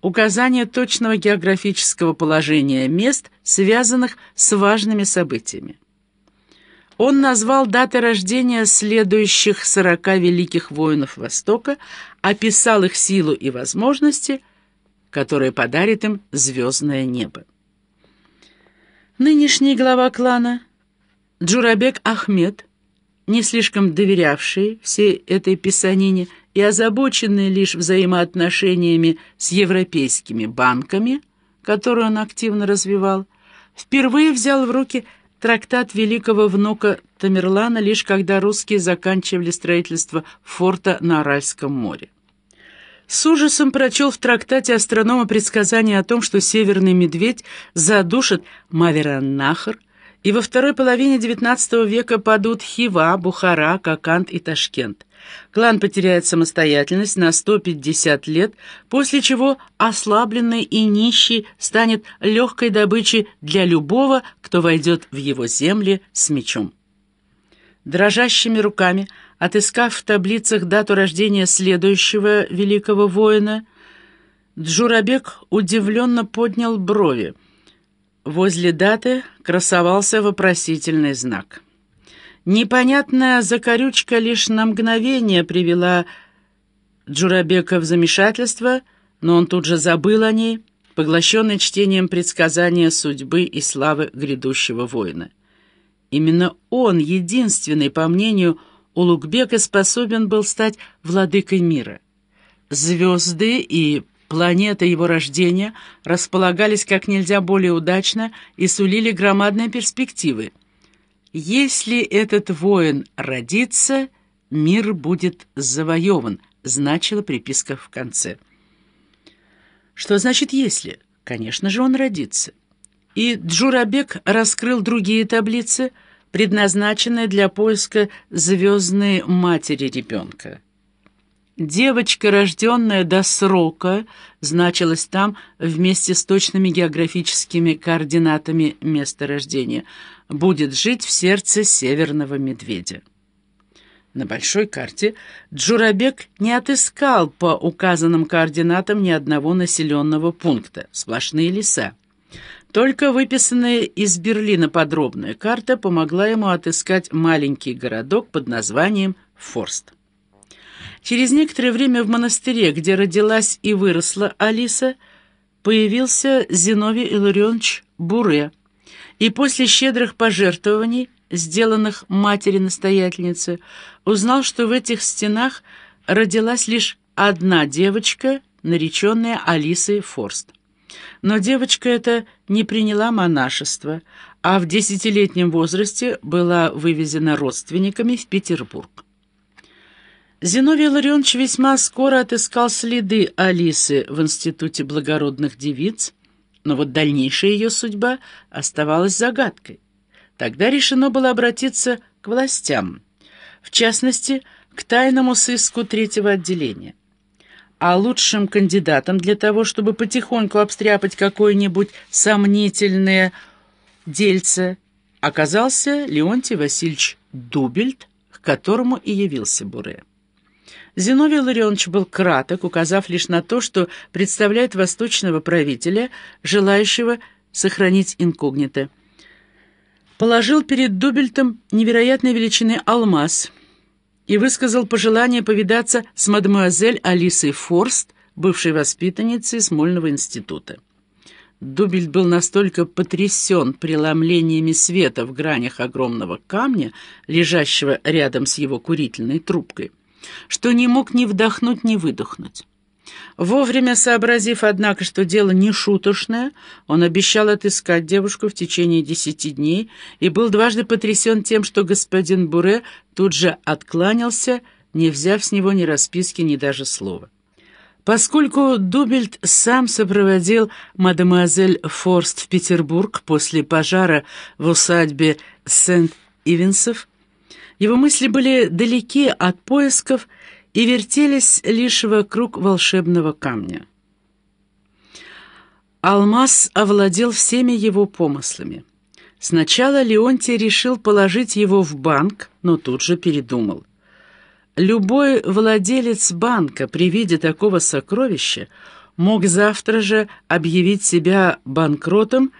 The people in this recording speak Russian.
указание точного географического положения мест, связанных с важными событиями. Он назвал даты рождения следующих сорока великих воинов Востока, описал их силу и возможности, которые подарит им звездное небо. Нынешний глава клана Джурабек Ахмед, не слишком доверявший всей этой писанине и озабоченный лишь взаимоотношениями с европейскими банками, которые он активно развивал, впервые взял в руки трактат великого внука Тамерлана лишь когда русские заканчивали строительство форта на Аральском море. С ужасом прочел в трактате астронома предсказание о том, что северный медведь задушит Мавераннахр, и во второй половине XIX века падут Хива, Бухара, Кокант и Ташкент. Клан потеряет самостоятельность на 150 лет, после чего ослабленный и нищий станет легкой добычей для любого, кто войдет в его земли с мечом. Дрожащими руками, отыскав в таблицах дату рождения следующего великого воина, Джурабек удивленно поднял брови. Возле даты красовался вопросительный знак — Непонятная закорючка лишь на мгновение привела Джурабека в замешательство, но он тут же забыл о ней, поглощенный чтением предсказания судьбы и славы грядущего воина. Именно он, единственный, по мнению Улугбека, способен был стать владыкой мира. Звезды и планета его рождения располагались как нельзя более удачно и сулили громадные перспективы. «Если этот воин родится, мир будет завоеван», — значила приписка в конце. Что значит «если»? Конечно же, он родится. И Джурабек раскрыл другие таблицы, предназначенные для поиска звездной матери ребенка. Девочка, рожденная до срока, значилась там вместе с точными географическими координатами места рождения, будет жить в сердце северного медведя. На большой карте Джурабек не отыскал по указанным координатам ни одного населенного пункта, сплошные леса. Только выписанная из Берлина подробная карта помогла ему отыскать маленький городок под названием Форст. Через некоторое время в монастыре, где родилась и выросла Алиса, появился Зиновий Илларионович Буре, и после щедрых пожертвований, сделанных матери-настоятельнице, узнал, что в этих стенах родилась лишь одна девочка, нареченная Алисой Форст. Но девочка эта не приняла монашество, а в десятилетнем возрасте была вывезена родственниками в Петербург. Зиновий Ларионович весьма скоро отыскал следы Алисы в Институте благородных девиц, но вот дальнейшая ее судьба оставалась загадкой. Тогда решено было обратиться к властям, в частности, к тайному сыску третьего отделения. А лучшим кандидатом для того, чтобы потихоньку обстряпать какое-нибудь сомнительное дельце, оказался Леонтий Васильевич Дубельт, к которому и явился Буре. Зиновий Ларионович был краток, указав лишь на то, что представляет восточного правителя, желающего сохранить инкогнито. Положил перед Дубельтом невероятной величины алмаз и высказал пожелание повидаться с мадемуазель Алисой Форст, бывшей воспитанницей Смольного института. Дубельт был настолько потрясен преломлениями света в гранях огромного камня, лежащего рядом с его курительной трубкой, что не мог ни вдохнуть, ни выдохнуть. Вовремя сообразив, однако, что дело не шуточное, он обещал отыскать девушку в течение десяти дней и был дважды потрясен тем, что господин Буре тут же откланялся, не взяв с него ни расписки, ни даже слова. Поскольку Дубельт сам сопроводил мадемуазель Форст в Петербург после пожара в усадьбе Сент-Ивенсов, его мысли были далеки от поисков и вертелись лишь вокруг волшебного камня. Алмаз овладел всеми его помыслами. Сначала Леонтий решил положить его в банк, но тут же передумал. Любой владелец банка при виде такого сокровища мог завтра же объявить себя банкротом